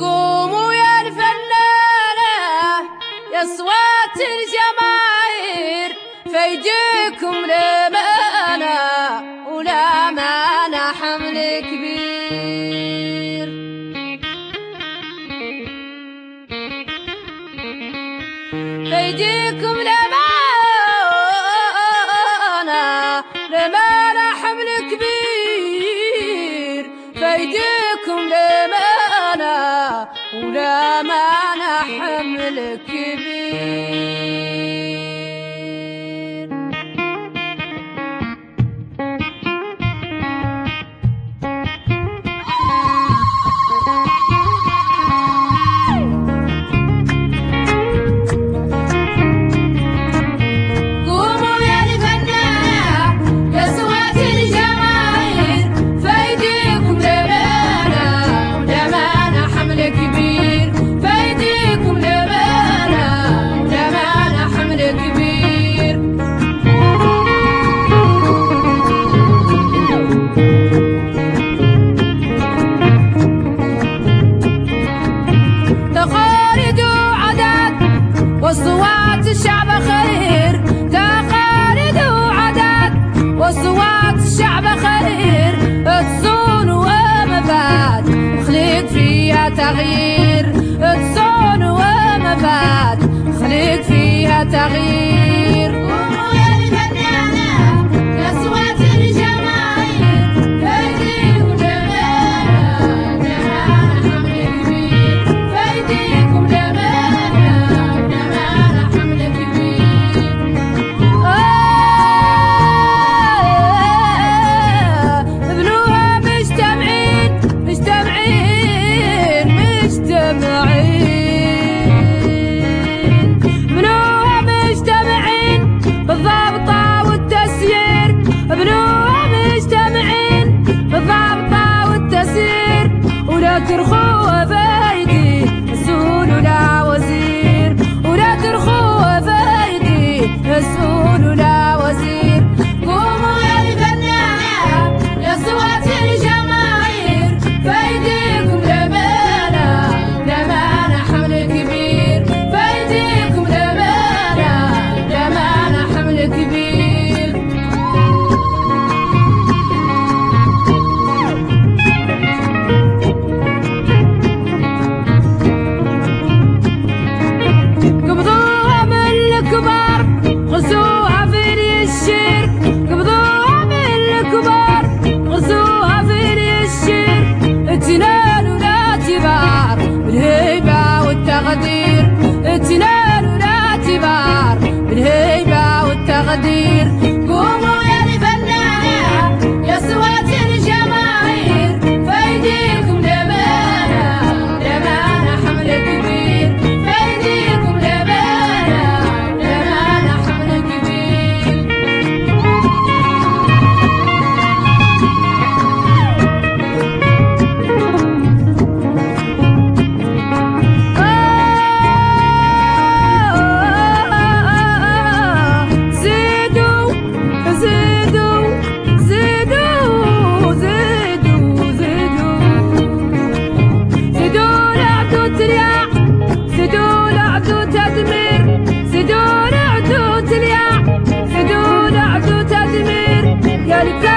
قوموا يا الفنانة يا صوت الجماهير فيجيكم لمن أيديكم لا أصوات الشعب خير تقاليد وعادات وأصوات الشعب خير تصون ومبات خليت فيها تغيير تصون فيها تغيير. الخوابات المقادير تنال ولا تبار بالهيبة والتقدير. Everybody